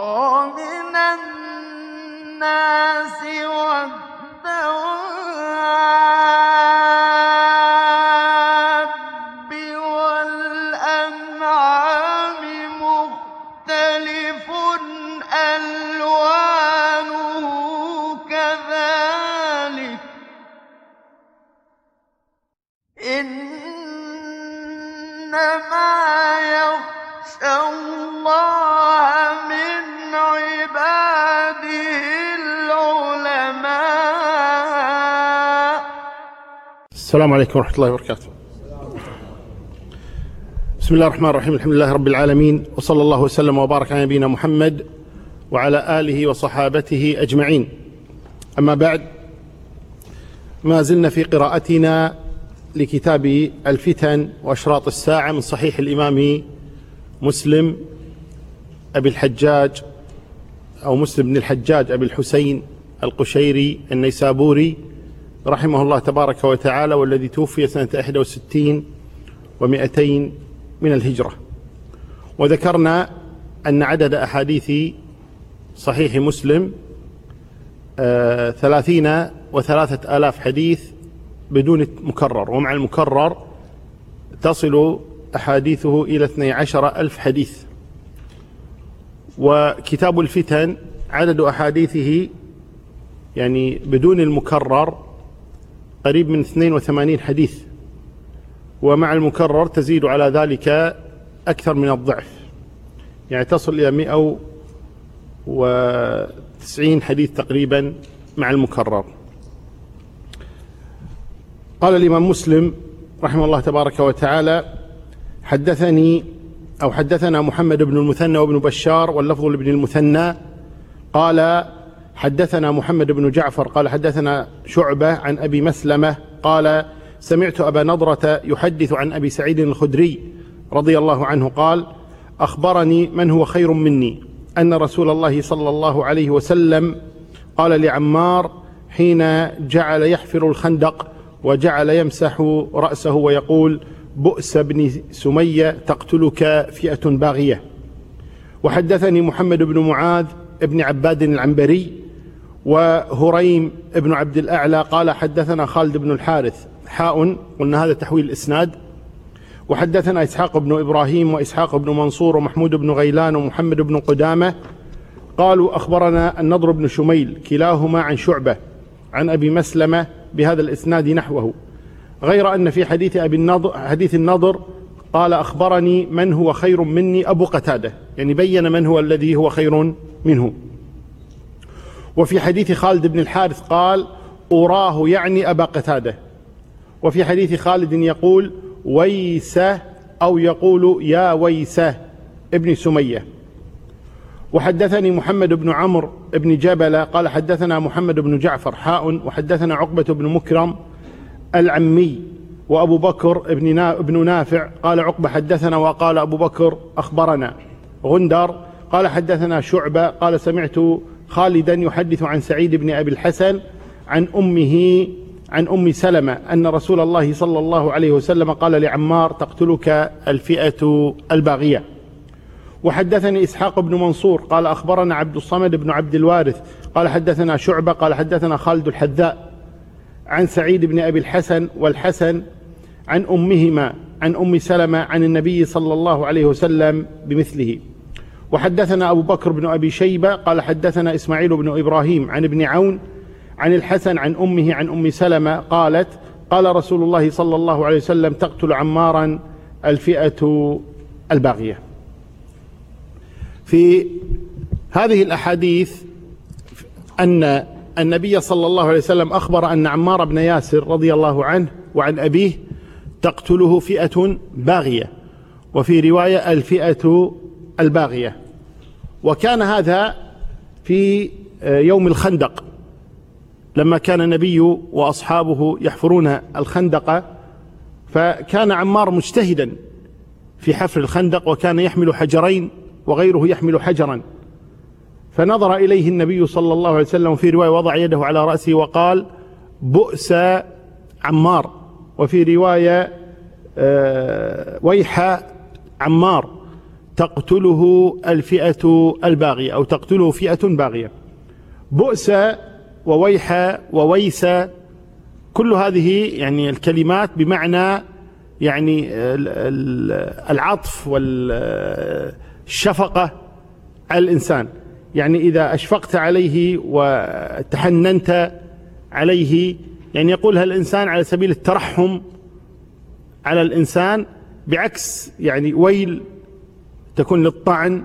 ومن الناس والدواب السلام عليكم ورحمة الله وبركاته. بسم الله الرحمن الرحيم. الحمد لله رب العالمين. وصلى الله وسلم وبارك على نبينا محمد وعلى آله وصحابته أجمعين. أما بعد ما زلنا في قراءتنا لكتاب الفتن وأشراط الساعة من صحيح الإمام مسلم أبي الحجاج أو مسلم بن الحجاج أبي الحسين القشيري النيسابوري رحمه الله تبارك وتعالى والذي توفي سنة 61 و200 من الهجرة. وذكرنا أن عدد أحاديث صحيح مسلم آه، ثلاثين وثلاثة آلاف حديث بدون مكرر. ومع المكرر تصل أحاديثه إلى 12 ألف حديث. وكتاب الفتن عدد أحاديثه يعني بدون المكرر قريب من 82 حديث. ومع المكرر تزيد على ذلك أكثر من الضعف. يعني تصل إلى 190 حديث تقريبا مع المكرر. قال الإمام مسلم رحمه الله تبارك وتعالى حدثني أو حدثنا محمد بن المثنى وابن بشار واللفظ لابن المثنى. قال حدثنا محمد بن جعفر قال حدثنا شعبة عن أبي مسلمة قال سمعت أبا نضرة يحدث عن أبي سعيد الخدري رضي الله عنه قال أخبرني من هو خير مني أن رسول الله صلى الله عليه وسلم قال لعمار حين جعل يحفر الخندق وجعل يمسح رأسه ويقول بؤس بن سمية تقتلك فئة باغية. وحدثني محمد بن معاذ ابن عباد العنبري وهريم ابن عبد الأعلى قال حدثنا خالد بن الحارث. حاء قلنا هذا تحويل الإسناد. وحدثنا إسحاق بن إبراهيم وإسحاق بن منصور ومحمود بن غيلان ومحمد بن قدامة. قالوا أخبرنا النضر بن شميل كلاهما عن شعبة عن أبي مسلمة بهذا الإسناد نحوه. غير أن في حديث أبي النضر حديث النضر قال أخبرني من هو خير مني أبو قتادة. يعني بين من هو الذي هو خير منه. وفي حديث خالد بن الحارث قال أراه يعني أبا قتادة. وفي حديث خالد يقول ويسه أو يقول يا ويسه ابن سمية. وحدثني محمد بن عمرو بن جبل قال حدثنا محمد بن جعفر حاء وحدثنا عقبة بن مكرم العمي وأبو بكر ابن نافع قال عقبة حدثنا وقال أبو بكر أخبرنا. غندر قال حدثنا شعبة. قال سمعت خالدا يحدث عن سعيد بن أبي الحسن عن أمه عن أم سلمة أن رسول الله صلى الله عليه وسلم قال لعمار تقتلك الفئة الباغية. وحدثني إسحاق بن منصور قال أخبرنا عبد الصمد بن عبد الوارث قال حدثنا شعبة قال حدثنا خالد الحذاء عن سعيد بن أبي الحسن والحسن عن أمهما عن أم سلمة عن النبي صلى الله عليه وسلم بمثله. وحدثنا أبو بكر بن أبي شيبة قال حدثنا إسماعيل بن إبراهيم عن ابن عون عن الحسن عن أمه عن أم سلمة قالت قال رسول الله صلى الله عليه وسلم تقتل عمارا الفئة الباغية. في هذه الأحاديث أن النبي صلى الله عليه وسلم أخبر أن عمار بن ياسر رضي الله عنه وعن أبيه تقتله فئة باغية. وفي رواية الفئة الباغية. وكان هذا في يوم الخندق. لما كان النبي وأصحابه يحفرون الخندق فكان عمار مجتهدا في حفر الخندق وكان يحمل حجرين وغيره يحمل حجرا. فنظر إليه النبي صلى الله عليه وسلم في رواية وضع يده على رأسه وقال بؤس عمار. وفي رواية ويح عمار. تقتله الفئة الباغية أو تقتله فئة باغية. بؤس وويح وويس كل هذه يعني الكلمات بمعنى يعني العطف والشفقة على الإنسان. يعني إذا أشفقت عليه وتحننت عليه يعني يقولها الإنسان على سبيل الترحم على الإنسان؟ بعكس يعني ويل تكون للطعن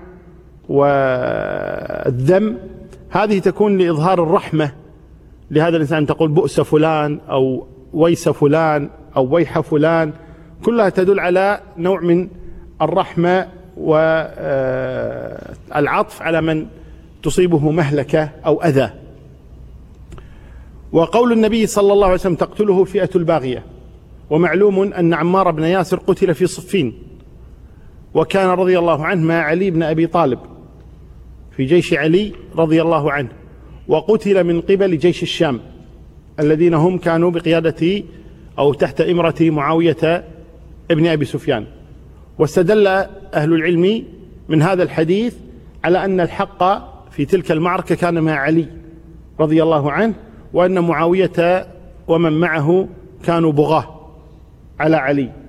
والذم. هذه تكون لإظهار الرحمة. لهذا الإنسان تقول بؤس فلان أو ويس فلان أو ويح فلان. كلها تدل على نوع من الرحمة والعطف على من تصيبه مهلكة أو أذى. وقول النبي صلى الله عليه وسلم تقتله فئة الباغية. ومعلوم أن عمار بن ياسر قتل في صفين. وكان رضي الله عنه مع علي بن أبي طالب في جيش علي رضي الله عنه وقتل من قبل جيش الشام الذين هم كانوا بقيادة أو تحت إمرة معاوية ابن أبي سفيان. واستدل أهل العلم من هذا الحديث على أن الحق في تلك المعركة كان مع علي رضي الله عنه وأن معاوية ومن معه كانوا بغاة على علي.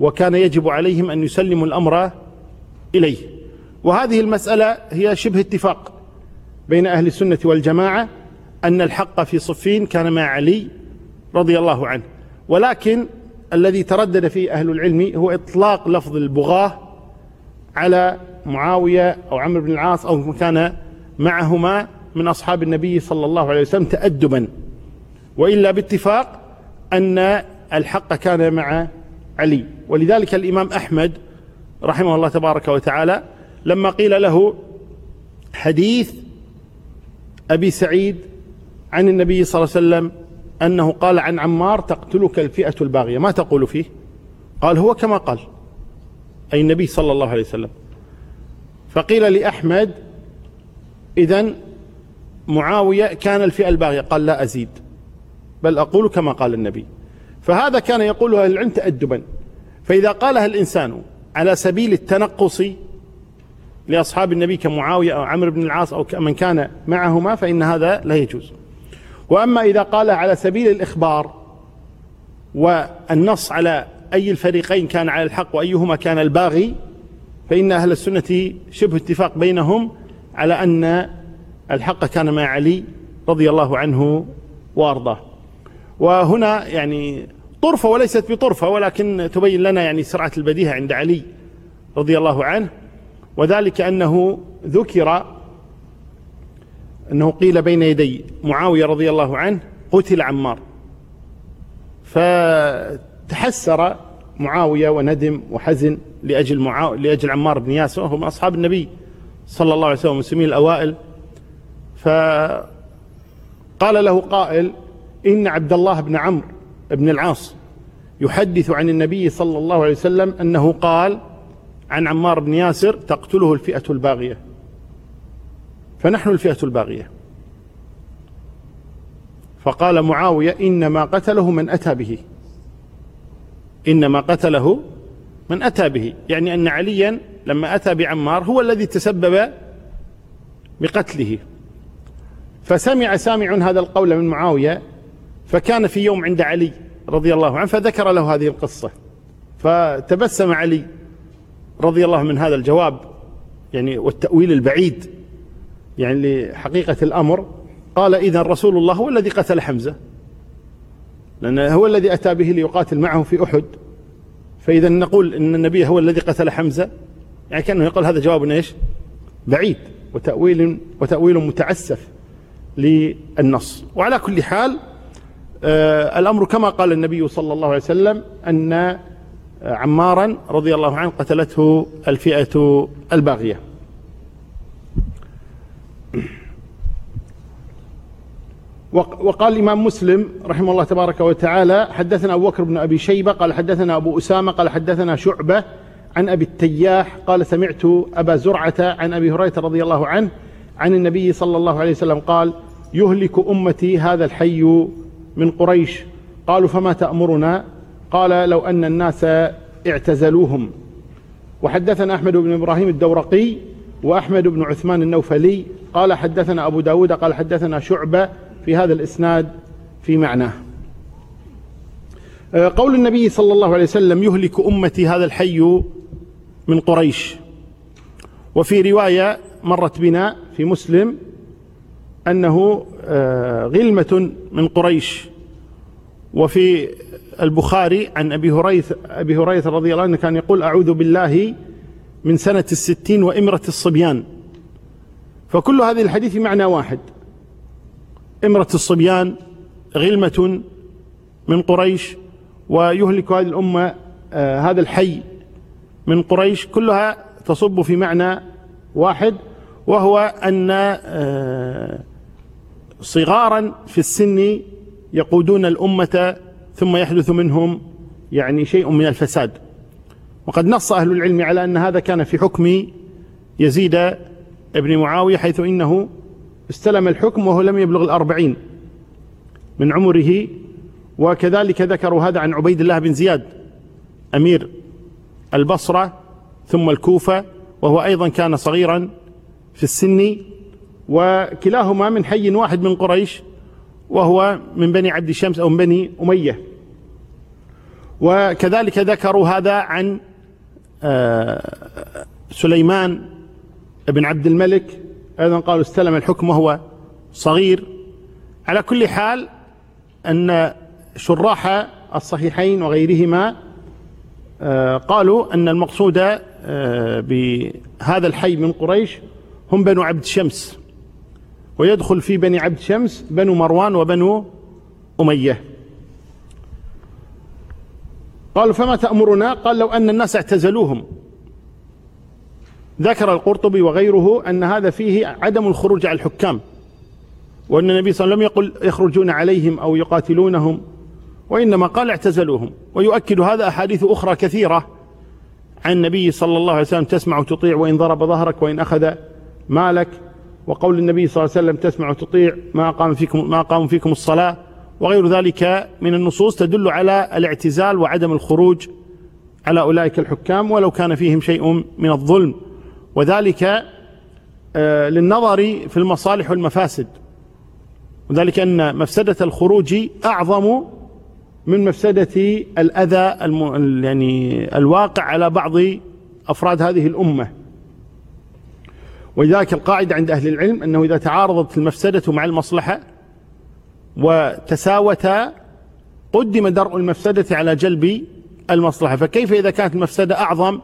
وكان يجب عليهم أن يسلموا الأمر إليه. وهذه المسألة هي شبه اتفاق بين أهل السنة والجماعة أن الحق في صفين كان مع علي رضي الله عنه. ولكن الذي تردد فيه أهل العلم هو إطلاق لفظ البغاة على معاوية أو عمرو بن العاص أو كان معهما من أصحاب النبي صلى الله عليه وسلم تأدبا. وإلا باتفاق أن الحق كان مع علي. ولذلك الإمام أحمد رحمه الله تبارك وتعالى لما قيل له حديث أبي سعيد عن النبي صلى الله عليه وسلم أنه قال عن عمار تقتلك الفئة الباغية. ما تقول فيه؟ قال هو كما قال. أي النبي صلى الله عليه وسلم. فقيل لأحمد إذا معاوية كان الفئة الباغية. قال لا أزيد. بل أقول كما قال النبي. فهذا كان يقولها العلم تأدبا. فإذا قالها الإنسان على سبيل التنقص لأصحاب النبي كمعاوية أو عمرو بن العاص أو من كان معهما فإن هذا لا يجوز. وأما إذا قال على سبيل الإخبار والنص على أي الفريقين كان على الحق وأيهما كان الباغي فإن أهل السنة شبه اتفاق بينهم على أن الحق كان مع علي رضي الله عنه وأرضاه. وهنا يعني طرفة وليست بطرفة ولكن تبين لنا يعني سرعة البديهة عند علي رضي الله عنه وذلك أنه ذكر أنه قيل بين يدي معاوية رضي الله عنه قتل عمار. فتحسر معاوية وندم وحزن لأجل, معاو... لأجل عمار بن ياسر وهو من أصحاب النبي صلى الله عليه وسلم المسلمين الأوائل. فقال له قائل إن عبد الله بن عمرو بن العاص يحدث عن النبي صلى الله عليه وسلم أنه قال عن عمار بن ياسر تقتله الفئة الباغية. فنحن الفئة الباغية. فقال معاوية إنما قتله من أتى به. إنما قتله من أتى به. يعني أن عليا لما أتى بعمار هو الذي تسبب بقتله. فسمع سامع هذا القول من معاوية فكان في يوم عند علي رضي الله عنه فذكر له هذه القصة. فتبسم علي رضي الله من هذا الجواب يعني والتأويل البعيد يعني لحقيقة الأمر. قال إذا رسول الله هو الذي قتل حمزة لأن هو الذي أتى به ليقاتل معه في أحد. فإذا نقول إن النبي هو الذي قتل حمزة يعني كأنه يقول هذا جواب إيش؟ بعيد وتأويل وتأويل متعسف للنص. وعلى كل حال الأمر كما قال النبي صلى الله عليه وسلم أن عمارا رضي الله عنه قتلته الفئة الباغية. وقال الإمام مسلم رحمه الله تبارك وتعالى حدثنا أبو بكر بن أبي شيبة قال حدثنا أبو أسامة قال حدثنا شعبة عن أبي التياح قال سمعت أبا زرعة عن أبي هريرة رضي الله عنه عن النبي صلى الله عليه وسلم قال يهلك أمتي هذا الحي من قريش. قالوا فما تأمرنا؟ قال لو أن الناس اعتزلوهم. وحدثنا أحمد بن إبراهيم الدورقي وأحمد بن عثمان النوفلي. قال حدثنا أبو داود قال حدثنا شعبة في هذا الإسناد في معناه. آه، قول النبي صلى الله عليه وسلم يهلك أمتي هذا الحي من قريش. وفي رواية مرت بنا في مسلم أنه آه، غلمة من قريش. وفي البخاري عن أبي هريرة, أبي هريرة رضي الله عنه كان يقول أعوذ بالله من سنة الستين وإمرة الصبيان. فكل هذه الحديث معنى واحد. إمرة الصبيان غلمة من قريش ويهلك هذه الأمة آه هذا الحي من قريش. كلها تصب في معنى واحد وهو أن آه صغارا في السن يقودون الأمة ثم يحدث منهم يعني شيء من الفساد. وقد نص أهل العلم على أن هذا كان في حكم يزيد ابن معاوية حيث إنه استلم الحكم وهو لم يبلغ الأربعين من عمره. وكذلك ذكروا هذا عن عبيد الله بن زياد أمير البصرة ثم الكوفة وهو أيضا كان صغيرا في السن. وكلاهما من حي واحد من قريش وهو من بني عبد الشمس أو من بني أمية. وكذلك ذكروا هذا عن آه، سليمان بن عبد الملك. أيضا قالوا استلم الحكم وهو صغير. على كل حال أن شراح الصحيحين وغيرهما آه، قالوا أن المقصود آه، بهذا الحي من قريش هم بنو عبد شمس ويدخل في بني عبد شمس بنو مروان وبنو أمية. قالوا فما تأمرنا؟ قال لو أن الناس اعتزلوهم. ذكر القرطبي وغيره أن هذا فيه عدم الخروج على الحكام. وأن النبي صلى الله عليه وسلم لم يقل يخرجون عليهم أو يقاتلونهم وإنما قال اعتزلوهم. ويؤكد هذا أحاديث أخرى كثيرة عن النبي صلى الله عليه وسلم تسمع وتطيع وإن ضرب ظهرك وإن أخذ مالك. وقول النبي صلى الله عليه وسلم تسمع وتطيع ما قام فيكم ما قام فيكم الصلاة وغير ذلك من النصوص تدل على الاعتزال وعدم الخروج على أولئك الحكام ولو كان فيهم شيء من الظلم. وذلك آه، للنظر في المصالح والمفاسد. وذلك أن مفسدة الخروج أعظم من مفسدة الأذى يعني الواقع على بعض أفراد هذه الأمة. ولذلك القاعدة عند أهل العلم أنه إذا تعارضت المفسدة مع المصلحة وتساوتا قدم درء المفسدة على جلب المصلحة. فكيف إذا كانت المفسدة أعظم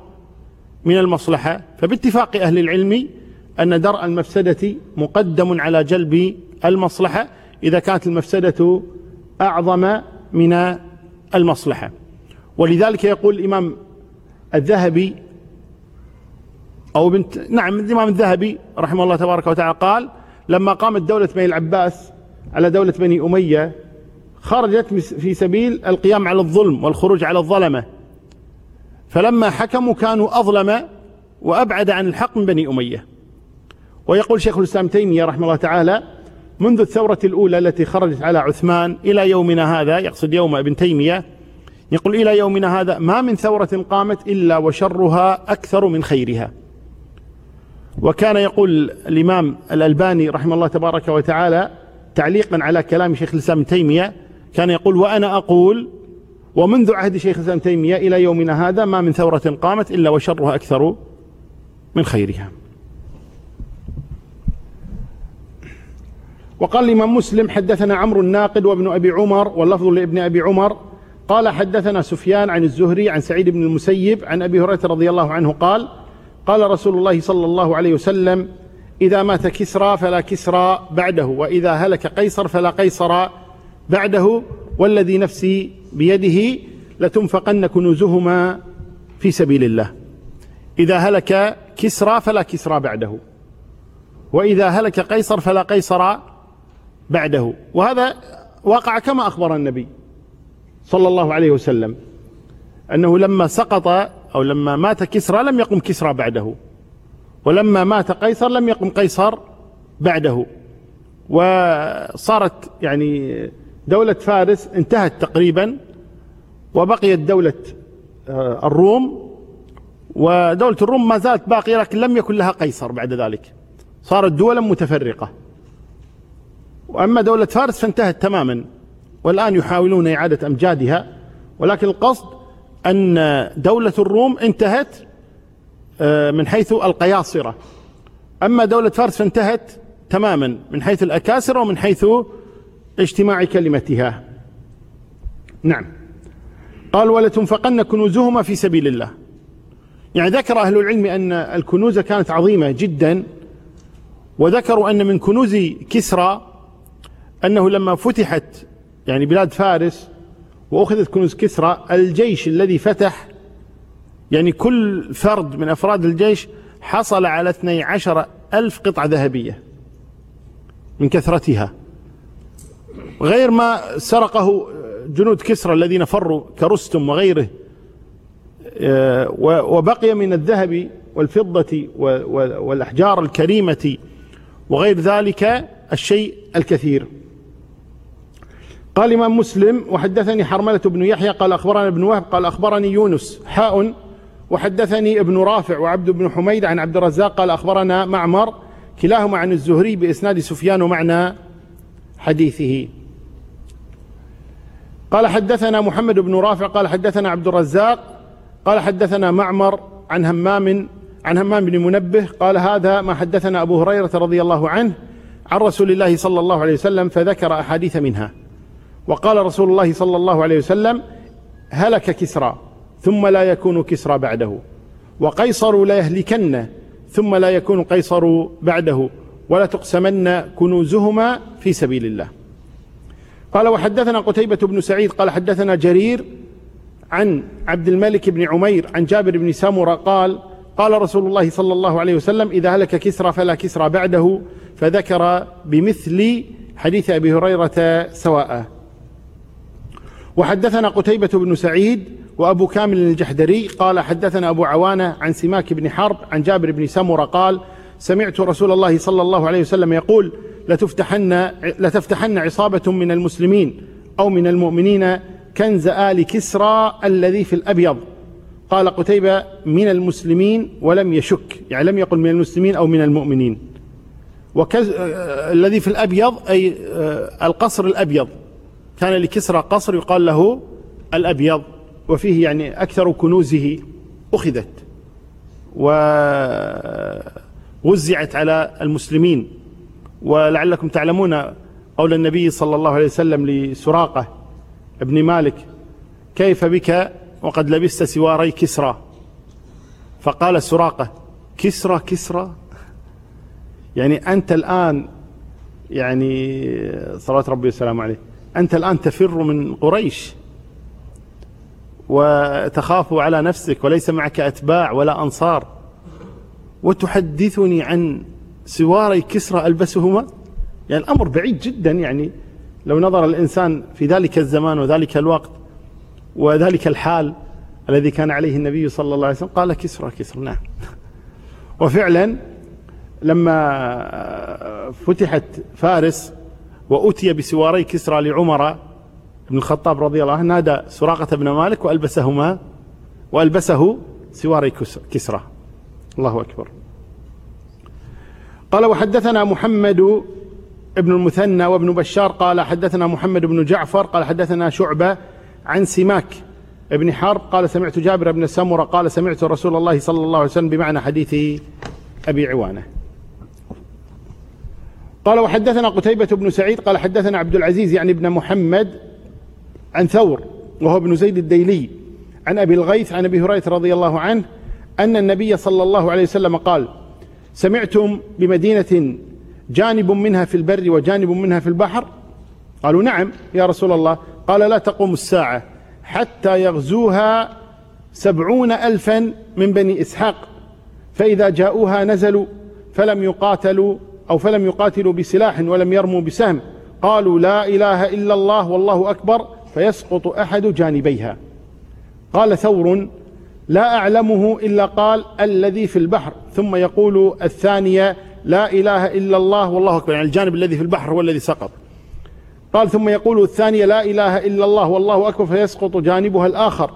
من المصلحة؟ فباتفاق أهل العلم أن درء المفسدة مقدم على جلب المصلحة إذا كانت المفسدة أعظم من المصلحة. ولذلك يقول الإمام الذهبي أو بنت نعم الإمام الذهبي رحمه الله تبارك وتعالى قال لما قامت دولة بني العباس على دولة بني أمية خرجت في سبيل القيام على الظلم والخروج على الظلمة. فلما حكموا كانوا أظلم وأبعد عن الحق من بني أمية. ويقول شيخ الإسلام تيمية رحمه الله تعالى منذ الثورة الأولى التي خرجت على عثمان إلى يومنا هذا يقصد يوم ابن تيمية يقول إلى يومنا هذا ما من ثورة قامت إلا وشرها أكثر من خيرها. وكان يقول الإمام الألباني رحمه الله تبارك وتعالى تعليقا على كلام شيخ الإسلام تيمية كان يقول وأنا أقول ومنذ عهد شيخ الإسلام تيمية إلى يومنا هذا ما من ثورة قامت إلا وشرها أكثر من خيرها. وقال الإمام مسلم حدثنا عمرو الناقد وابن أبي عمر واللفظ لابن أبي عمر قال حدثنا سفيان عن الزهري عن سعيد بن المسيب عن أبي هريرة رضي الله عنه قال قال رسول الله صلى الله عليه وسلم إذا مات كسرى فلا كسرى بعده وإذا هلك قيصر فلا قيصر بعده والذي نفسي بيده لتنفقن كنوزهما في سبيل الله. إذا هلك كسرى فلا كسرى بعده وإذا هلك قيصر فلا قيصر بعده. وهذا وقع كما أخبر النبي صلى الله عليه وسلم أنه لما سقط أو لما مات كسرى لم يقم كسرى بعده. ولما مات قيصر لم يقم قيصر بعده. وصارت يعني دولة فارس انتهت تقريبا وبقيت دولة آه، الروم. ودولة الروم ما زالت باقية لكن لم يكن لها قيصر بعد ذلك. صارت دولا متفرقة. وأما دولة فارس فانتهت تماما. والآن يحاولون إعادة أمجادها. ولكن القصد أن دولة الروم انتهت آه، من حيث القياصرة. أما دولة فارس فانتهت تماما من حيث الأكاسرة ومن حيث اجتماع كلمتها. نعم. قال ولتنفقن كنوزهما في سبيل الله. يعني ذكر أهل العلم أن الكنوز كانت عظيمة جدا وذكروا أن من كنوز كسرى أنه لما فتحت يعني بلاد فارس وأخذت كنوز كسرى الجيش الذي فتح يعني كل فرد من أفراد الجيش حصل على 12 ألف قطعة ذهبية من كثرتها. غير ما سرقه جنود كسرى الذين فروا كرستم وغيره آه، وبقي من الذهب والفضة والأحجار الكريمة وغير ذلك الشيء الكثير. قال الإمام مسلم وحدثني حرملة بن يحيى قال أخبرنا ابن وهب قال أخبرني يونس حاء. وحدثني ابن رافع وعبد بن حميد عن عبد الرزاق قال أخبرنا معمر كلاهما عن الزهري بإسناد سفيان ومعنى حديثه. قال حدثنا محمد بن رافع قال حدثنا عبد الرزاق قال حدثنا معمر عن همام عن همام بن منبه قال هذا ما حدثنا أبو هريرة رضي الله عنه عن رسول الله صلى الله عليه وسلم فذكر أحاديث منها. وقال رسول الله صلى الله عليه وسلم هلك كسرى ثم لا يكون كسرى بعده. وقيصر لا يهلكن ثم لا يكون قيصر بعده ولا تقسمن كنوزهما في سبيل الله. قال وحدثنا قتيبة بن سعيد قال حدثنا جرير عن عبد الملك بن عمير عن جابر بن سامرة قال قال رسول الله صلى الله عليه وسلم إذا هلك كسرى فلا كسرى بعده فذكر بمثل حديث أبي هريرة سواء. وحدثنا قتيبة بن سعيد وأبو كامل الجحدري قال حدثنا أبو عوانة عن سماك بن حرب عن جابر بن سمرة قال سمعت رسول الله صلى الله عليه وسلم يقول لتفتحن, لتفتحن عصابة من المسلمين أو من المؤمنين كنز آل كسرى الذي في الأبيض. قال قتيبة من المسلمين ولم يشك يعني لم يقل من المسلمين أو من المؤمنين. وكز آه، الذي في الأبيض أي آه، القصر الأبيض. كان لكسرى قصر يقال له الأبيض وفيه يعني أكثر كنوزه أخذت ووزعت على المسلمين. ولعلكم تعلمون قول النبي صلى الله عليه وسلم لسراقة ابن مالك كيف بك وقد لبست سواري كسرى؟ فقال سراقة كسرى كسرى؟ يعني أنت الآن يعني صلوات ربي وسلامه عليه. أنت الآن تفر من قريش وتخاف على نفسك وليس معك أتباع ولا أنصار. وتحدثني عن سواري كسرى ألبسهما؟ يعني الأمر بعيد جدا يعني. لو نظر الإنسان في ذلك الزمان وذلك الوقت وذلك الحال الذي كان عليه النبي صلى الله عليه وسلم قال كسرى كسرى نعم. وفعلا لما فتحت فارس وأتي بسواري كسرى لعمر بن الخطاب رضي الله عنه نادى سراقة بن مالك وألبسهما وألبسه سواري كسرى. الله أكبر. قال وحدثنا محمد ابن المثنى وابن بشار قال حدثنا محمد بن جعفر قال حدثنا شعبة عن سماك ابن حرب قال سمعت جابر بن سمرة قال سمعت رسول الله صلى الله عليه وسلم بمعنى حديث أبي عوانة. قال وحدثنا قتيبة بن سعيد قال حدثنا عبد العزيز يعني ابن محمد عن ثور وهو ابن زيد الديلي عن أبي الغيث عن أبي هريرة رضي الله عنه أن النبي صلى الله عليه وسلم قال سمعتم بمدينة جانب منها في البر وجانب منها في البحر؟ قالوا نعم يا رسول الله. قال لا تقوم الساعة حتى يغزوها سبعون ألفا من بني إسحاق فإذا جاءوها نزلوا فلم يقاتلوا أو فلم يقاتلوا بسلاح ولم يرموا بسهم. قالوا لا إله إلا الله والله أكبر فيسقط أحد جانبيها. قال ثور لا أعلمه إلا قال الذي في البحر. ثم يقول الثانية لا إله إلا الله والله أكبر يعني الجانب الذي في البحر هو الذي سقط. قال ثم يقول الثانية لا إله إلا الله والله أكبر فيسقط جانبها الآخر.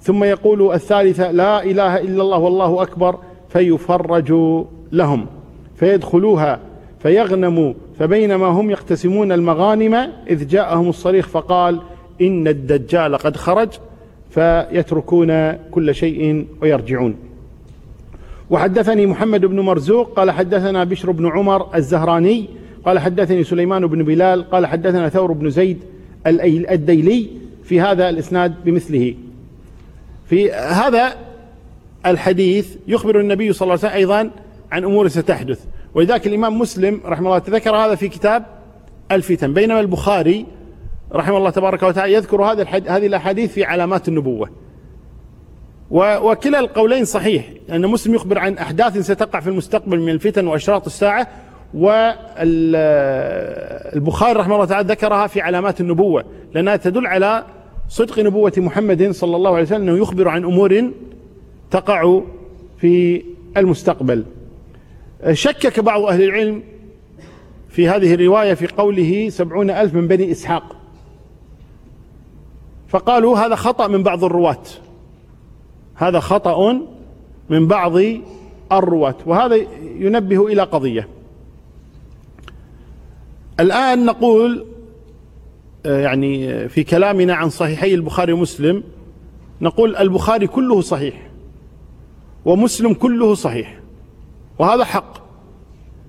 ثم يقول الثالثة لا إله إلا الله والله أكبر فيفرج لهم فيدخلوها. فيغنموا فبينما هم يقتسمون المغانم إذ جاءهم الصريخ فقال إن الدجال قد خرج فيتركون كل شيء ويرجعون. وحدثني محمد بن مرزوق قال حدثنا بشر بن عمر الزهراني قال حدثني سليمان بن بلال قال حدثنا ثور بن زيد الديلي في هذا الإسناد بمثله. في هذا الحديث يخبر النبي صلى الله عليه وسلم أيضا عن أمور ستحدث. ولذلك الإمام مسلم رحمه الله تذكر هذا في كتاب الفتن بينما البخاري رحمه الله تبارك وتعالى يذكر هذا هذه الأحاديث في علامات النبوة. وكلا القولين صحيح أن مسلم يخبر عن أحداث ستقع في المستقبل من الفتن وأشراط الساعة والبخاري رحمه الله تعالى ذكرها في علامات النبوة لأنها تدل على صدق نبوة محمد صلى الله عليه وسلم أنه يخبر عن أمور تقع في المستقبل. شكك بعض أهل العلم في هذه الرواية في قوله سبعون ألف من بني إسحاق. فقالوا هذا خطأ من بعض الرواة. هذا خطأ من بعض الرواة. وهذا ينبه إلى قضية. الآن نقول آه، يعني في كلامنا عن صحيحي البخاري ومسلم نقول البخاري كله صحيح ومسلم كله صحيح. وهذا حق.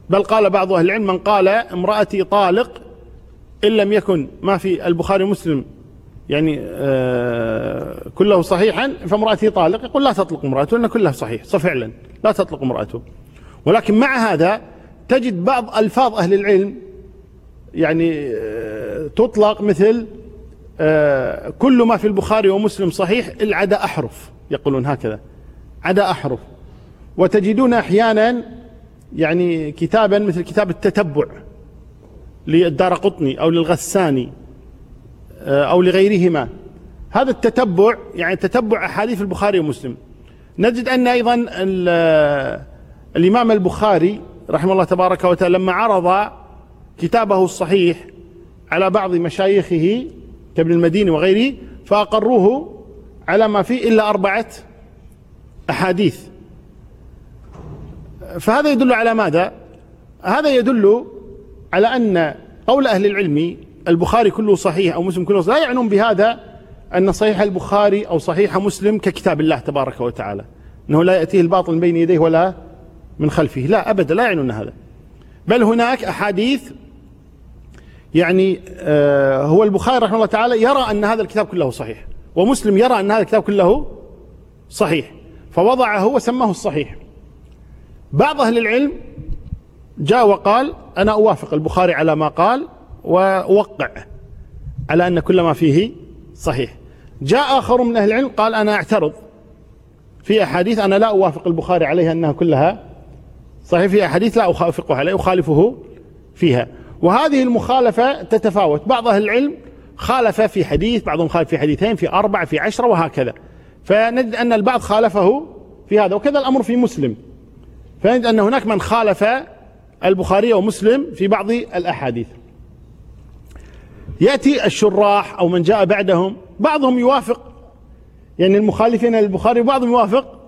بل قال بعض أهل العلم من قال امرأتي طالق إن لم يكن ما في البخاري ومسلم يعني آه كله صحيحا فامرأته طالق يقول لا تطلق امرأته لأن كلها صحيح فعلا لا تطلق امرأته. ولكن مع هذا تجد بعض ألفاظ أهل العلم يعني آه تطلق مثل آه كل ما في البخاري ومسلم صحيح إلا عدا أحرف يقولون هكذا عدا أحرف. وتجدون أحيانا يعني كتابا مثل كتاب التتبع للدار قطني أو للغساني آه، أو لغيرهما. هذا التتبع يعني تتبع أحاديث البخاري ومسلم. نجد أن أيضا الإمام البخاري رحمه الله تبارك وتعالى لما عرض كتابه الصحيح على بعض مشايخه كابن المديني وغيره فأقروه على ما فيه إلا أربعة أحاديث. فهذا يدل على ماذا؟ هذا يدل على أن قول أهل العلم البخاري كله صحيح أو مسلم كله صحيح لا يعنون بهذا أن صحيح البخاري أو صحيح مسلم ككتاب الله تبارك وتعالى أنه لا يأتيه الباطل من بين يديه ولا من خلفه لا أبدا لا يعنون هذا بل هناك أحاديث يعني آه هو البخاري رحمه الله تعالى يرى أن هذا الكتاب كله صحيح ومسلم يرى أن هذا الكتاب كله صحيح فوضعه وسماه الصحيح بعض أهل العلم جاء وقال أنا أوافق البخاري على ما قال ووقع على أن كل ما فيه صحيح. جاء آخر من أهل العلم قال أنا أعترض. في أحاديث أنا لا أوافق البخاري عليها أنها كلها صحيح. في أحاديث لا أوافقه عليه أخالفه فيها. وهذه المخالفة تتفاوت. بعض أهل العلم خالف في حديث بعضهم خالف في حديثين في أربعة في عشرة وهكذا. فنجد أن البعض خالفه في هذا وكذا الأمر في مسلم. فنجد أن هناك من خالف البخاري ومسلم في بعض الأحاديث. يأتي الشراح أو من جاء بعدهم بعضهم يوافق. يعني المخالفين للبخاري وبعضهم يوافق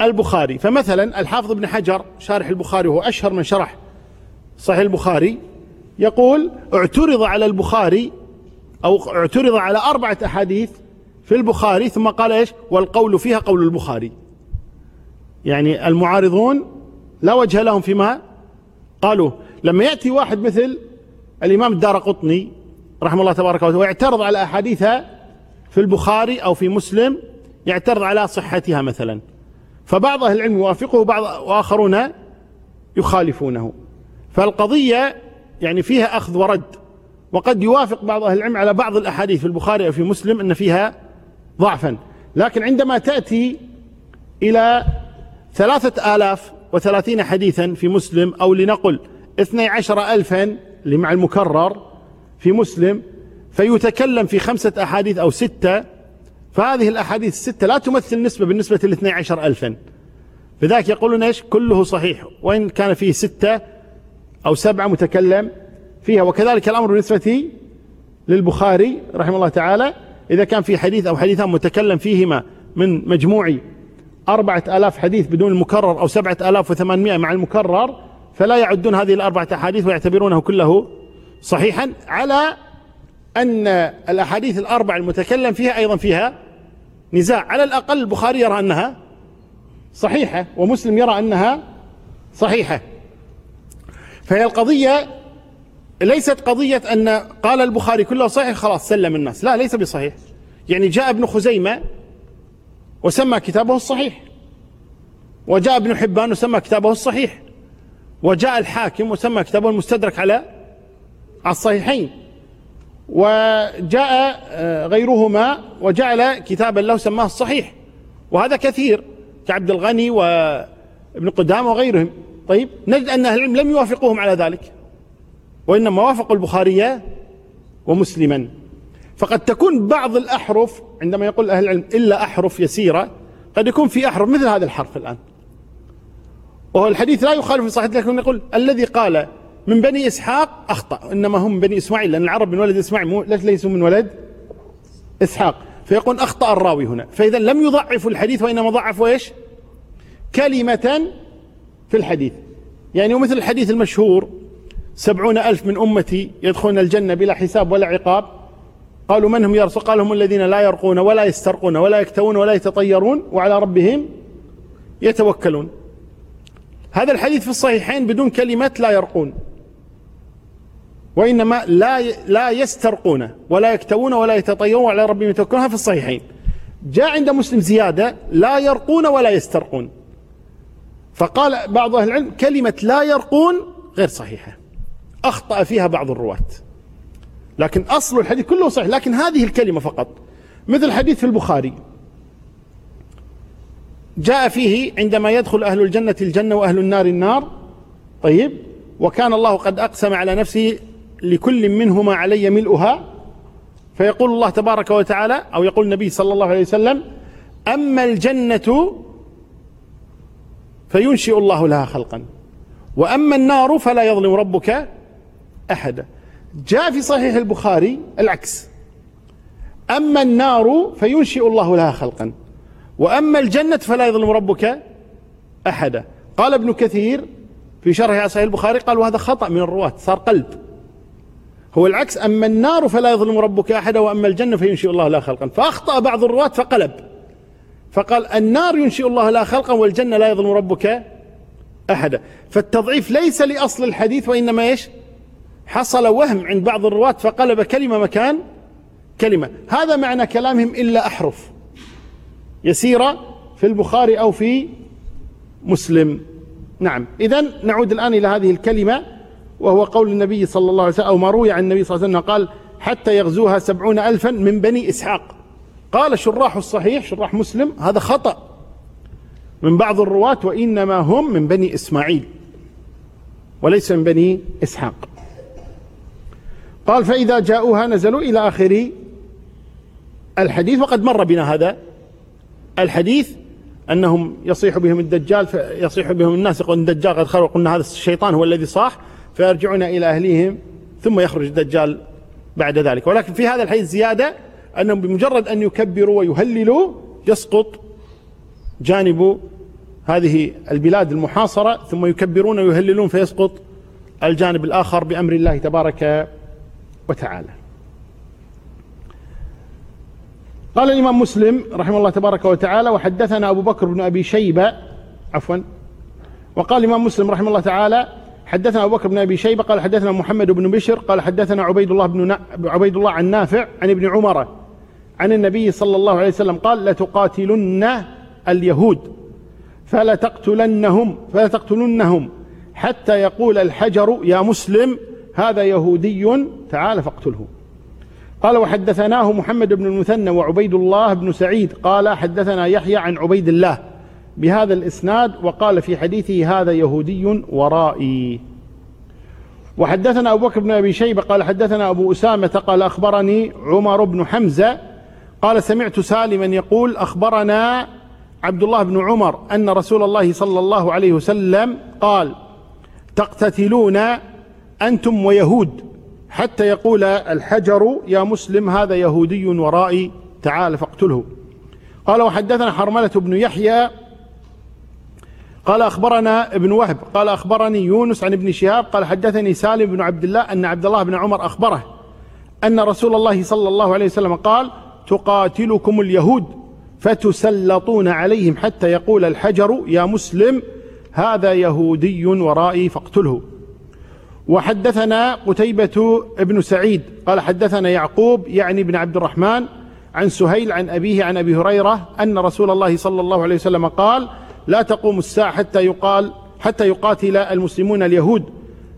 البخاري. فمثلا الحافظ ابن حجر شارح البخاري وهو أشهر من شرح صحيح البخاري يقول اعترض على البخاري أو اعترض على أربعة أحاديث في البخاري ثم قال إيش؟ والقول فيها قول البخاري. يعني المعارضون لا وجه لهم فيما قالوا. لما يأتي واحد مثل الإمام الدار قطني رحمه الله تبارك وتعالى ويعترض على أحاديثها في البخاري أو في مسلم يعترض على صحتها مثلا. فبعض أهل العلم يوافقه وبعض وآخرون يخالفونه. فالقضية يعني فيها أخذ ورد وقد يوافق بعض أهل العلم على بعض الأحاديث في البخاري أو في مسلم أن فيها ضعفا. لكن عندما تأتي إلى ثلاثة آلاف وثلاثين حديثا في مسلم أو لنقل اثني عشر ألفا اللي مع المكرر في مسلم فيتكلم في خمسة أحاديث أو ستة فهذه الأحاديث الستة لا تمثل نسبة بالنسبة لاثني عشر ألفا. لذلك يقولون إيش؟ كله صحيح. وإن كان فيه ستة أو سبعة متكلم فيها. وكذلك الأمر بالنسبة للبخاري رحمه الله تعالى إذا كان في حديث أو حديثان متكلم فيهما من مجموع أربعة آلاف حديث بدون المكرر أو سبعة آلاف وثمانمائة مع المكرر فلا يعدون هذه الأربعة أحاديث ويعتبرونه كله صحيحا على أن الأحاديث الأربع المتكلم فيها أيضا فيها نزاع. على الأقل البخاري يرى أنها صحيحة ومسلم يرى أنها صحيحة. فهي القضية ليست قضية أن قال البخاري كله صحيح خلاص سلم الناس. لا ليس بصحيح. يعني جاء ابن خزيمة وسمى كتابه الصحيح. وجاء ابن حبان وسمى كتابه الصحيح. وجاء الحاكم وسمى كتابه المستدرك على الصحيحين. وجاء آه، غيرهما وجعل كتابا له سماه الصحيح. وهذا كثير كعبد الغني وابن قدامة وغيرهم. طيب نجد أن أهل العلم لم يوافقوهم على ذلك. وإنما وافقوا البخاري ومسلما. فقد تكون بعض الأحرف عندما يقول أهل العلم إلا أحرف يسيرة قد يكون في أحرف مثل هذا الحرف الآن. وهو الحديث لا يخالف صحيح لكن يقول الذي قال من بني إسحاق أخطأ إنما هم من بني إسماعيل لأن العرب من ولد إسماعيل ليسوا من ولد إسحاق. فيقول أخطأ الراوي هنا. فإذا لم يضعفوا الحديث وإنما ضعفوا إيش؟ كلمة في الحديث. يعني ومثل الحديث المشهور سبعون ألف من أمتي يدخلون الجنة بلا حساب ولا عقاب قالوا من هم يا رسول قال هم الذين لا يرقون ولا يسترقون ولا يكتوون ولا يتطيرون وعلى ربهم يتوكلون. هذا الحديث في الصحيحين بدون كلمة لا يرقون. وإنما لا لا يسترقون ولا يكتوون ولا يتطيرون وعلى ربهم يتوكلون. في الصحيحين. جاء عند مسلم زيادة لا يرقون ولا يسترقون. فقال بعض أهل العلم كلمة لا يرقون غير صحيحة. أخطأ فيها بعض الرواة. لكن أصل الحديث كله صحيح لكن هذه الكلمة فقط. مثل حديث في البخاري. جاء فيه عندما يدخل أهل الجنة الجنة وأهل النار النار. طيب وكان الله قد أقسم على نفسه لكل منهما علي ملؤها. فيقول الله تبارك وتعالى أو يقول النبي صلى الله عليه وسلم أما الجنة فينشئ الله لها خلقا. وأما النار فلا يظلم ربك أحدا. جاء في صحيح البخاري العكس. أما النار فينشئ الله لها خلقا وأما الجنة فلا يظلم ربك أحدا. قال ابن كثير في شرح صحيح البخاري قال وهذا خطأ من الرواة صار قلب. هو العكس أما النار فلا يظلم ربك أحدا وأما الجنة فينشئ الله لها خلقا. فأخطأ بعض الرواة فقلب. فقال النار ينشئ الله لها خلقا والجنة لا يظلم ربك أحدا. فالتضعيف ليس لأصل الحديث وإنما إيش؟ حصل وهم عند بعض الرواة فقلب كلمة مكان كلمة. هذا معنى كلامهم إلا أحرف. يسيرة في البخاري أو في مسلم. نعم. إذا نعود الآن إلى هذه الكلمة وهو قول النبي صلى الله عليه وسلم أو ما روي عن النبي صلى الله عليه وسلم قال حتى يغزوها سبعون ألفا من بني إسحاق. قال شراح الصحيح شراح مسلم هذا خطأ. من بعض الرواة وإنما هم من بني إسماعيل وليس من بني إسحاق. قال فإذا جاءوها نزلوا إلى آخر الحديث. وقد مر بنا هذا الحديث أنهم يصيح بهم الدجال يصيح بهم الناس. يقول الدجال قد خرج قلنا هذا الشيطان هو الذي صاح فيرجعون إلى أهليهم ثم يخرج الدجال بعد ذلك. ولكن في هذا الحديث زيادة أنهم بمجرد أن يكبروا ويهللوا يسقط جانب هذه البلاد المحاصرة ثم يكبرون ويهللون فيسقط الجانب الآخر بأمر الله تبارك وتعالى. قال الإمام مسلم رحمه الله تبارك وتعالى وحدثنا أبو بكر بن أبي شيبة عفوا. وقال الإمام مسلم رحمه الله تعالى حدثنا أبو بكر بن أبي شيبة قال حدثنا محمد بن بشر قال حدثنا عبيد الله بن عبيد الله عن نافع عن ابن عمر عن النبي صلى الله عليه وسلم قال لتقاتلن اليهود فلا تقتلنهم فلا تقتلنهم حتى يقول الحجر يا مسلم هذا يهودي تعال فاقتله. قال وحدثناه محمد بن المثنى وعبيد الله بن سعيد. قال حدثنا يحيى عن عبيد الله بهذا الإسناد وقال في حديثه هذا يهودي ورائي. وحدثنا أبو بكر بن أبي شيبة. قال حدثنا أبو أسامة. قال أخبرني عمر بن حمزة. قال سمعت سالما يقول أخبرنا عبد الله بن عمر أن رسول الله صلى الله عليه وسلم قال تقتتلون أنتم ويهود. حتى يقول الحجر يا مسلم هذا يهودي ورائي تعال فاقتله. قال وحدثنا حرملة بن يحيى. قال أخبرنا ابن وهب. قال أخبرني يونس عن ابن شهاب. قال حدثني سالم بن عبد الله أن عبد الله بن عمر أخبره أن رسول الله صلى الله عليه وسلم قال تقاتلكم اليهود فتسلطون عليهم حتى يقول الحجر يا مسلم هذا يهودي ورائي فاقتله. وحدثنا قتيبة ابن سعيد قال حدثنا يعقوب يعني بن عبد الرحمن عن سهيل عن أبيه عن أبي هريرة أن رسول الله صلى الله عليه وسلم قال لا تقوم الساعة حتى يقال حتى يقاتل المسلمون اليهود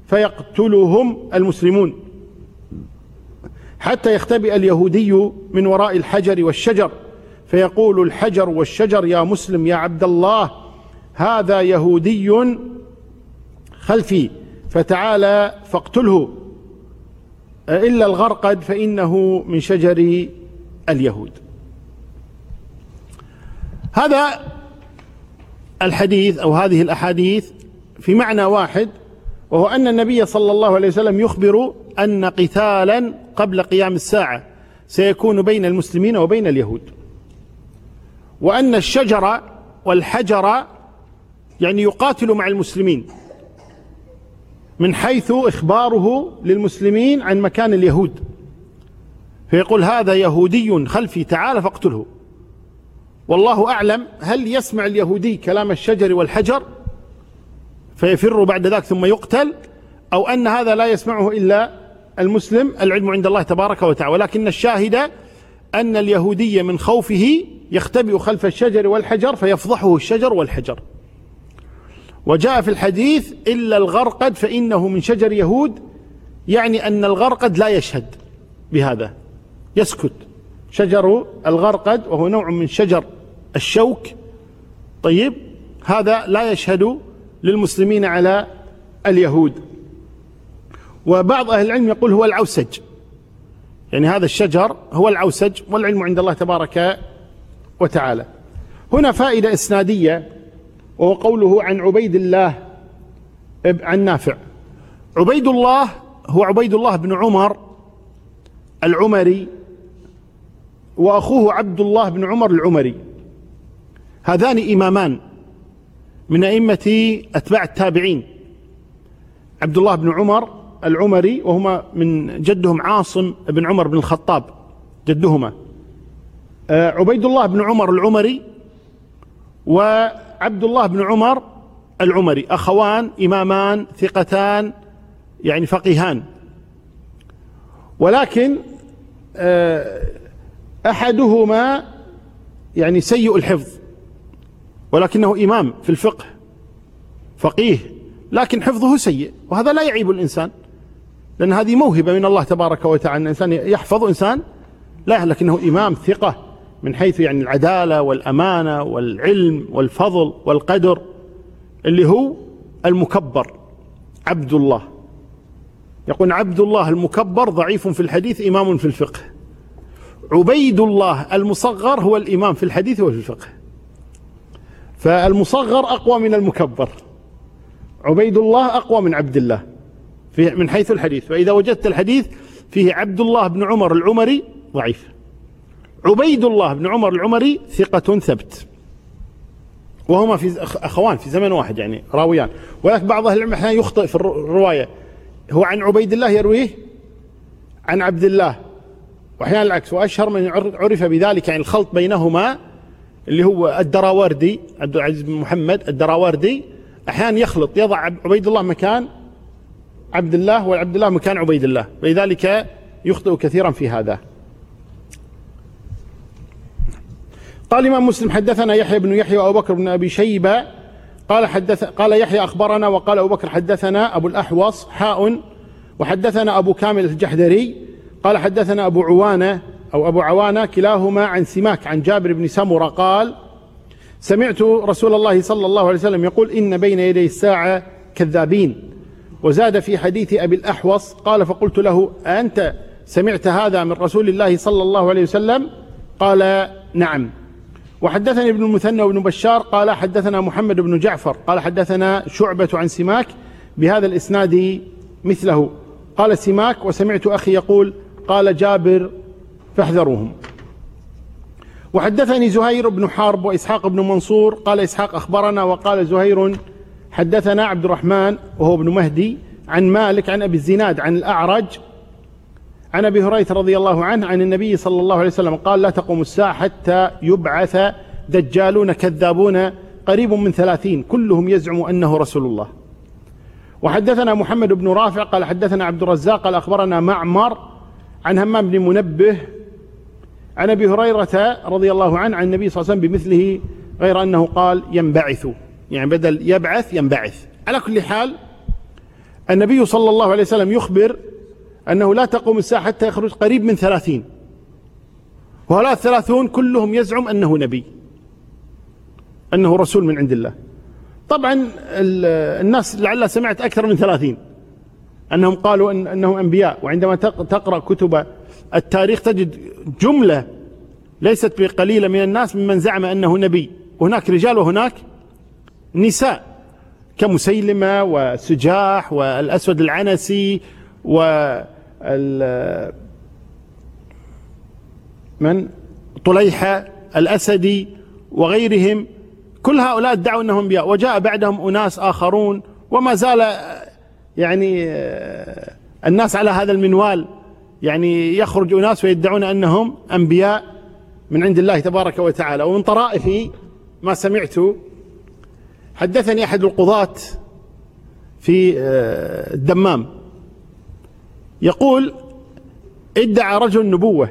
فيقتلهم المسلمون. حتى يختبئ اليهودي من وراء الحجر والشجر فيقول الحجر والشجر يا مسلم يا عبد الله هذا يهودي خلفي. فتعالى فاقتله. إلا الغرقد فإنه من شجر اليهود. هذا الحديث أو هذه الأحاديث في معنى واحد وهو أن النبي صلى الله عليه وسلم يخبر أن قتالا قبل قيام الساعة سيكون بين المسلمين وبين اليهود. وأن الشجر والحجر يعني يقاتل مع المسلمين. من حيث إخباره للمسلمين عن مكان اليهود. فيقول هذا يهودي خلفي تعال فاقتله. والله أعلم هل يسمع اليهودي كلام الشجر والحجر فيفر بعد ذلك ثم يقتل أو أن هذا لا يسمعه إلا المسلم العلم عند الله تبارك وتعالى. ولكن الشاهد أن اليهودي من خوفه يختبئ خلف الشجر والحجر فيفضحه الشجر والحجر. وجاء في الحديث إلا الغرقد فإنه من شجر يهود يعني أن الغرقد لا يشهد بهذا يسكت. شجر الغرقد وهو نوع من شجر الشوك. طيب هذا لا يشهد للمسلمين على اليهود. وبعض أهل العلم يقول هو العوسج. يعني هذا الشجر هو العوسج والعلم عند الله تبارك وتعالى. هنا فائدة إسنادية وهو قوله عن عبيد الله عن نافع. عبيد الله هو عبيد الله بن عمر العمري وأخوه عبد الله بن عمر العمري. هذان إمامان من أئمة أتباع التابعين. عبد الله بن عمر العمري وهما من جدهم عاصم بن عمر بن الخطاب جدهما. آه، عبيد الله بن عمر العمري وعبد الله بن عمر العمري أخوان إمامان ثقتان يعني فقيهان. ولكن آه، أحدهما يعني سيء الحفظ ولكنه إمام في الفقه فقيه لكن حفظه سيء وهذا لا يعيب الإنسان لأن هذه موهبة من الله تبارك وتعالى. أن الإنسان يحفظ إنسان لا لكنه إمام ثقة. من حيث يعني العدالة والأمانة والعلم والفضل والقدر اللي هو المكبر عبد الله. يقول عبد الله المكبر ضعيف في الحديث إمام في الفقه. عبيد الله المصغر هو الإمام في الحديث وفي الفقه. فالمصغر أقوى من المكبر. عبيد الله أقوى من عبد الله من حيث الحديث. فإذا وجدت الحديث فيه عبد الله بن عمر العمري ضعيف. عبيد الله بن عمر العمري ثقة ثبت. وهما في أخوان في زمن واحد يعني راويان. ولكن بعض أهل العلم أحيانا يخطئ في الرواية. هو عن عبيد الله يرويه عن عبد الله وأحيانا العكس وأشهر من عرف بذلك يعني الخلط بينهما اللي هو الدراوردي عبد العزيز بن محمد الدراوردي أحيانا يخلط يضع عبيد الله مكان عبد الله وعبد الله مكان عبيد الله ولذلك يخطئ كثيرا في هذا. قال الإمام مسلم حدثنا يحيى بن يحيى وأبو بكر بن أبي شيبة قال حدث قال يحيى أخبرنا وقال أبو بكر حدثنا أبو الأحوص حاء وحدثنا أبو كامل الجحدري قال حدثنا أبو عوانة أو أبو عوانة كلاهما عن سماك عن جابر بن سمرة قال سمعت رسول الله صلى الله عليه وسلم يقول إن بين يدي الساعة كذابين وزاد في حديث أبي الأحوص قال فقلت له أنت سمعت هذا من رسول الله صلى الله عليه وسلم؟ قال نعم وحدثني ابن المثنى وابن بشار قال حدثنا محمد بن جعفر قال حدثنا شعبة عن سماك بهذا الإسناد مثله. قال سماك وسمعت أخي يقول قال جابر فاحذروهم. وحدثني زهير بن حرب وإسحاق بن منصور قال إسحاق أخبرنا وقال زهير حدثنا عبد الرحمن وهو ابن مهدي عن مالك عن أبي الزناد عن الأعرج عن أبي هريرة رضي الله عنه عن النبي صلى الله عليه وسلم قال لا تقوم الساعة حتى يبعث دجالون كذابون قريب من ثلاثين كلهم يزعم أنه رسول الله. وحدثنا محمد بن رافع قال حدثنا عبد الرزاق قال أخبرنا معمر عن همام بن منبه عن أبي هريرة رضي الله عنه عن النبي صلى الله عليه وسلم بمثله غير أنه قال ينبعث. يعني بدل يبعث ينبعث. على كل حال النبي صلى الله عليه وسلم يخبر أنه لا تقوم الساعة حتى يخرج قريب من ثلاثين. وهؤلاء الثلاثون كلهم يزعم أنه نبي أنه رسول من عند الله. طبعا الناس لعل سمعت أكثر من ثلاثين أنهم قالوا إن أنهم أنبياء. وعندما تقرأ كتب التاريخ تجد جملة ليست بقليلة من الناس ممن زعم أنه نبي. وهناك رجال وهناك نساء كمسيلمة وسجاح والأسود العنسي و من طليحة الأسدي وغيرهم كل هؤلاء ادعوا أنهم أنبياء وجاء بعدهم أناس آخرون وما زال يعني الناس على هذا المنوال يعني يخرج أناس ويدعون أنهم أنبياء من عند الله تبارك وتعالى. ومن طرائف ما سمعت حدثني أحد القضاة في آه، الدمام. يقول ادعى رجل نبوة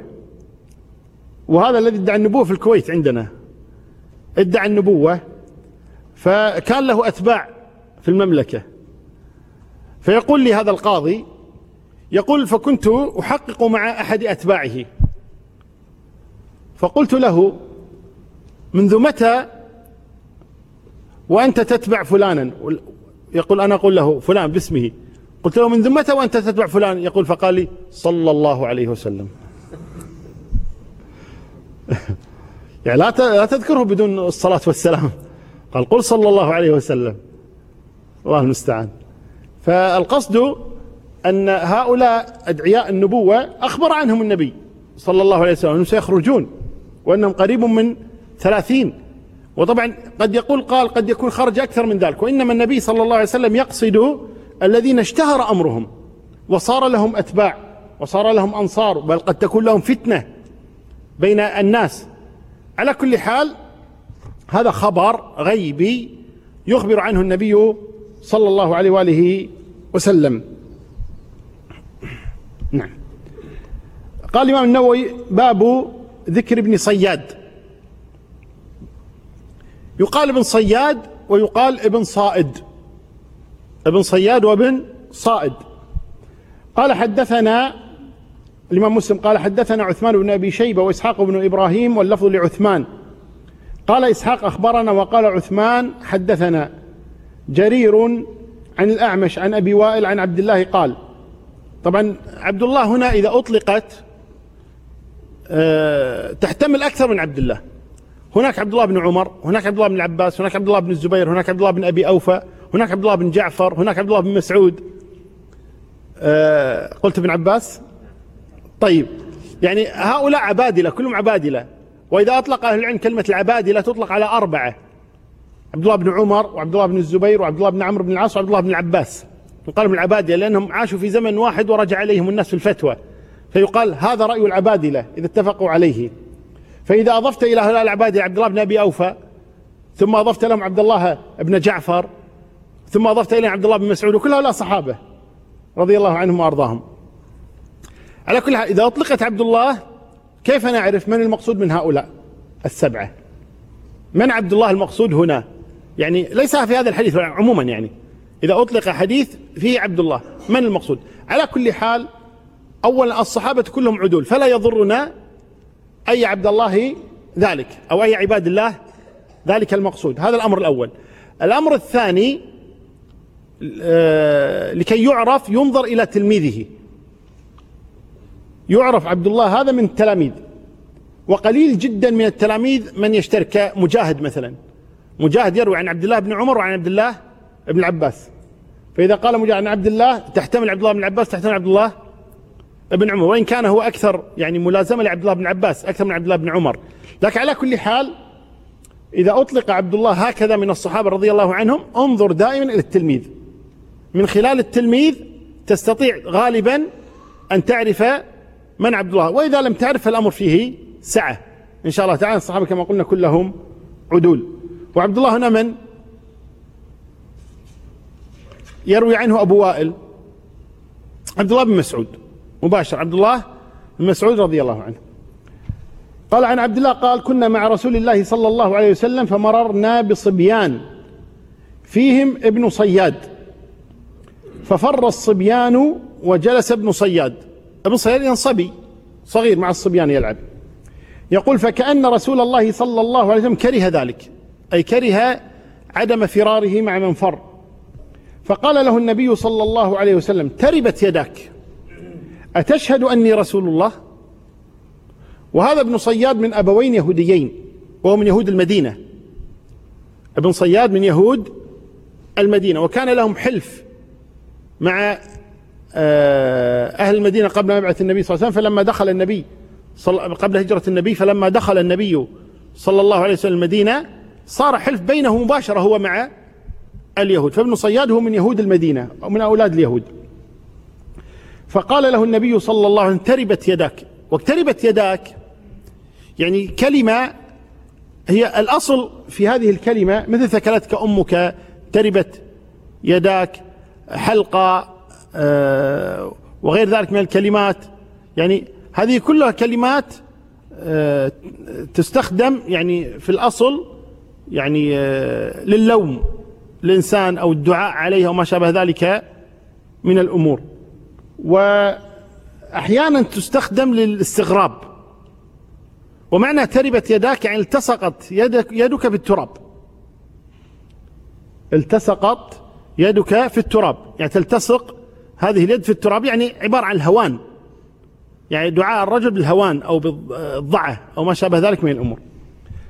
وهذا الذي ادعى النبوة في الكويت عندنا. ادعى النبوة فكان له أتباع في المملكة. فيقول لي هذا القاضي يقول فكنت أحقق مع أحد أتباعه. فقلت له منذ متى وأنت تتبع فلانا؟ يقول أنا أقول له فلان باسمه. قلت له منذ متى وأنت تتبع فلان؟ يقول فقال لي صلى الله عليه وسلم. يعني لا لا تذكره بدون الصلاة والسلام. قال قل صلى الله عليه وسلم. الله المستعان. فالقصد أن هؤلاء أدعياء النبوة أخبر عنهم النبي صلى الله عليه وسلم أنهم سيخرجون وأنهم قريب من ثلاثين. وطبعا قد يقول قال قد يكون خرج أكثر من ذلك. وإنما النبي صلى الله عليه وسلم يقصد الذين اشتهر أمرهم وصار لهم أتباع وصار لهم أنصار بل قد تكون لهم فتنة بين الناس. على كل حال هذا خبر غيبي يخبر عنه النبي صلى الله عليه وآله وسلم. نعم. قال الإمام النووي باب ذكر ابن صياد. يقال ابن صياد ويقال ابن صائد. ابن صياد وابن صائد. قال حدثنا الإمام مسلم قال حدثنا عثمان بن أبي شيبة وإسحاق بن إبراهيم واللفظ لعثمان. قال إسحاق أخبرنا وقال عثمان حدثنا جرير عن الأعمش عن أبي وائل عن عبد الله قال طبعا عبد الله هنا إذا أطلقت آه، تحتمل أكثر من عبد الله. هناك عبد الله بن عمر هناك عبد الله بن العباس هناك عبد الله بن الزبير هناك عبد الله بن أبي أوفى هناك عبد الله بن جعفر هناك عبد الله بن مسعود. آه، قلت ابن عباس؟ طيب يعني هؤلاء عبادلة كلهم عبادلة. وإذا أطلق أهل العلم كلمة العبادلة تطلق على أربعة. عبد الله بن عمر وعبد الله بن الزبير وعبد الله بن عمرو بن العاص وعبد الله بن العباس. يقال من العبادلة لأنهم عاشوا في زمن واحد ورجع عليهم الناس في الفتوى. فيقال هذا رأي العبادلة إذا اتفقوا عليه. فإذا أضفت إلى هؤلاء العبادلة عبد الله بن أبي أوفى ثم أضفت لهم عبد الله بن جعفر ثم أضفت إليهم عبد الله بن مسعود وكل هؤلاء صحابة رضي الله عنهم وأرضاهم. على كل حال إذا أطلقت عبد الله كيف نعرف من المقصود من هؤلاء السبعة؟ من عبد الله المقصود هنا؟ يعني ليس في هذا الحديث عموما يعني. إذا أطلق حديث فيه عبد الله من المقصود؟ على كل حال أولا الصحابة كلهم عدول فلا يضرنا أي عبد الله ذلك أو أي عباد الله ذلك المقصود. هذا الأمر الأول. الأمر الثاني لكي يعرف ينظر إلى تلميذه. يعرف عبد الله هذا من التلاميذ. وقليل جدا من التلاميذ من يشترك مجاهد مثلا. مجاهد يروي عن عبد الله بن عمر وعن عبد الله بن العباس. فإذا قال مجاهد عن عبد الله تحتمل عبد الله بن عباس تحتمل عبد الله بن عمر. وإن كان هو أكثر يعني ملازمة لعبد الله بن عباس أكثر من عبد الله بن عمر. لكن على كل حال إذا أطلق عبد الله هكذا من الصحابة رضي الله عنهم انظر دائما إلى التلميذ. من خلال التلميذ تستطيع غالبا أن تعرف من عبد الله. وإذا لم تعرف فالأمر فيه سعة. إن شاء الله تعالى الصحابة كما قلنا كلهم عدول. وعبد الله هنا من؟ يروي عنه أبو وائل. عبد الله بن مسعود. مباشر. عبد الله بن مسعود رضي الله عنه. قال عن عبد الله قال كنا مع رسول الله صلى الله عليه وسلم فمررنا بصبيان. فيهم ابن صياد. ففر الصبيان وجلس ابن صياد. ابن صياد ينصبي صغير مع الصبيان يلعب. يقول فكأن رسول الله صلى الله عليه وسلم كره ذلك أي كره عدم فراره مع من فر. فقال له النبي صلى الله عليه وسلم تربت يداك أتشهد أني رسول الله؟ وهذا ابن صياد من أبوين يهوديين وهو من يهود المدينة. ابن صياد من يهود المدينة وكان لهم حلف مع آه، أهل المدينة قبل مبعث النبي صلى الله عليه وسلم فلما دخل النبي قبل هجرة النبي فلما دخل النبي صلى الله عليه وسلم المدينة صار حلف بينه مباشرة هو مع اليهود. فابن صياد هو من يهود المدينة أو من أولاد اليهود. فقال له النبي صلى الله عليه وسلم تربت يداك. واقتربت يداك يعني كلمة هي الأصل في هذه الكلمة مثل ثكلتك أمك تربت يداك. حلقة آه، وغير ذلك من الكلمات. يعني هذه كلها كلمات آه، تستخدم يعني في الأصل يعني آه، للوم الإنسان أو الدعاء عليه وما شابه ذلك من الأمور. وأحيانا تستخدم للاستغراب. ومعنى تربت يداك يعني التصقت يدك, يدك بالتراب. التصقت يدك في التراب. يعني تلتصق هذه اليد في التراب يعني عبارة عن الهوان. يعني دعاء الرجل بالهوان أو بالضعة أو ما شابه ذلك من الأمور.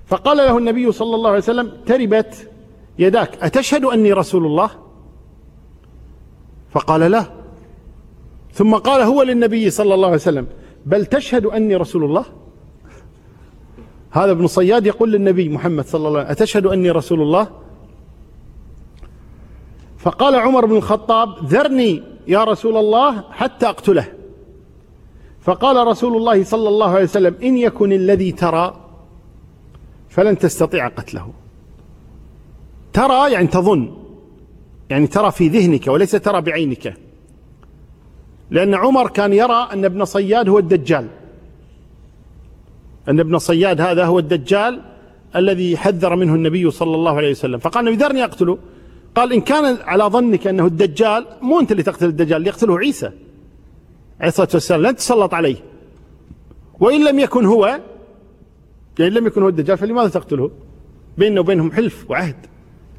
فقال له النبي صلى الله عليه وسلم تربت يداك أتشهد أني رسول الله؟ فقال لا ثم قال هو للنبي صلى الله عليه وسلم بل تشهد أني رسول الله؟ هذا ابن صياد يقول للنبي محمد صلى الله عليه وسلم أتشهد أني رسول الله؟ فقال عمر بن الخطاب ذرني يا رسول الله حتى أقتله. فقال رسول الله صلى الله عليه وسلم إن يكن الذي ترى فلن تستطيع قتله. ترى يعني تظن يعني ترى في ذهنك وليس ترى بعينك. لأن عمر كان يرى أن ابن صياد هو الدجال. أن ابن صياد هذا هو الدجال الذي حذر منه النبي صلى الله عليه وسلم. فقال ذرني أقتله. قال إن كان على ظنك أنه الدجال مو أنت اللي تقتل الدجال اللي يقتله عيسى عليه الصلاة والسلام لن تسلط عليه. وإن لم يكن هو يعني لم يكن هو الدجال فلماذا تقتله؟ بيننا وبينهم حلف وعهد.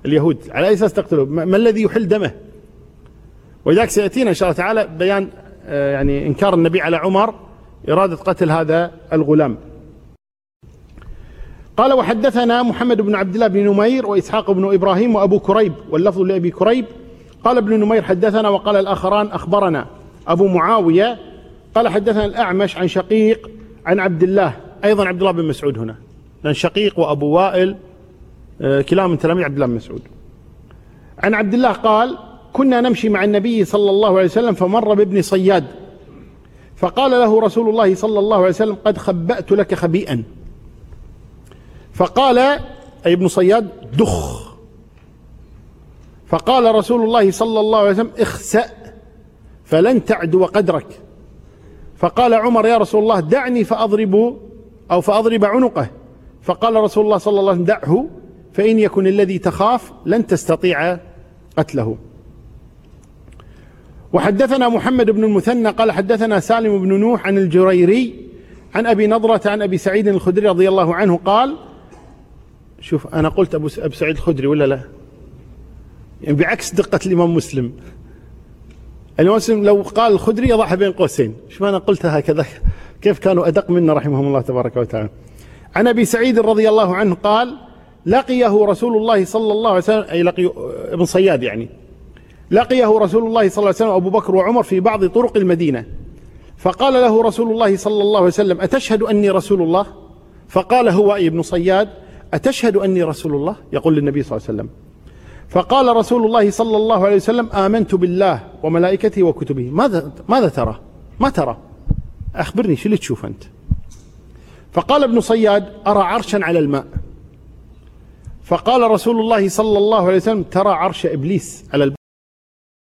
اليهود على أي أساس تقتله؟ ما الذي يحل دمه؟ ولذلك سيأتينا إن شاء الله تعالى بيان آه، يعني إنكار النبي على عمر إرادة قتل هذا الغلام. قال وحدثنا محمد بن عبد الله بن نمير وإسحاق بن إبراهيم وأبو كريب واللفظ لأبي كريب. قال ابن نمير حدثنا وقال الآخران أخبرنا. أبو معاوية قال حدثنا الأعمش عن شقيق عن عبد الله أيضا عبد الله بن مسعود هنا. لأن شقيق وأبو وائل آه، كلاهما من تلاميذ عبد الله بن مسعود. عن عبد الله قال كنا نمشي مع النبي صلى الله عليه وسلم فمر بابن صياد. فقال له رسول الله صلى الله عليه وسلم قد خبأت لك خبيئا. فقال أي ابن صياد دخ. فقال رسول الله صلى الله عليه وسلم اخسأ فلن تعدو قدرك. فقال عمر يا رسول الله دعني فأضرب أو فأضرب عنقه. فقال رسول الله صلى الله عليه وسلم دعه فإن يكن الذي تخاف لن تستطيع قتله. وحدثنا محمد بن المثنى قال حدثنا سالم بن نوح عن الجريري عن أبي نضرة عن أبي سعيد الخدري رضي الله عنه قال شوف أنا قلت أبو سعيد الخدري ولا لا؟ يعني بعكس دقة الإمام مسلم. الإمام مسلم لو قال الخدري يضعها بين قوسين. شوف أنا قلتها هكذا. كيف كانوا أدق منا رحمهم الله تبارك وتعالى. عن أبي سعيد رضي الله عنه قال لقيه رسول الله صلى الله عليه وسلم أي لقي ابن صياد يعني. لقيه رسول الله صلى الله عليه وسلم أبو بكر وعمر في بعض طرق المدينة. فقال له رسول الله صلى الله عليه وسلم أتشهد أني رسول الله؟ فقال هو أي ابن صياد أتشهد أني رسول الله؟ يقول للنبي صلى الله عليه وسلم. فقال رسول الله صلى الله عليه وسلم آمنت بالله وملائكته وكتبه. ماذا ماذا ترى؟ ما ترى؟ أخبرني شو اللي تشوف أنت؟ فقال ابن صياد أرى عرشا على الماء. فقال رسول الله صلى الله عليه وسلم ترى عرش إبليس على البحر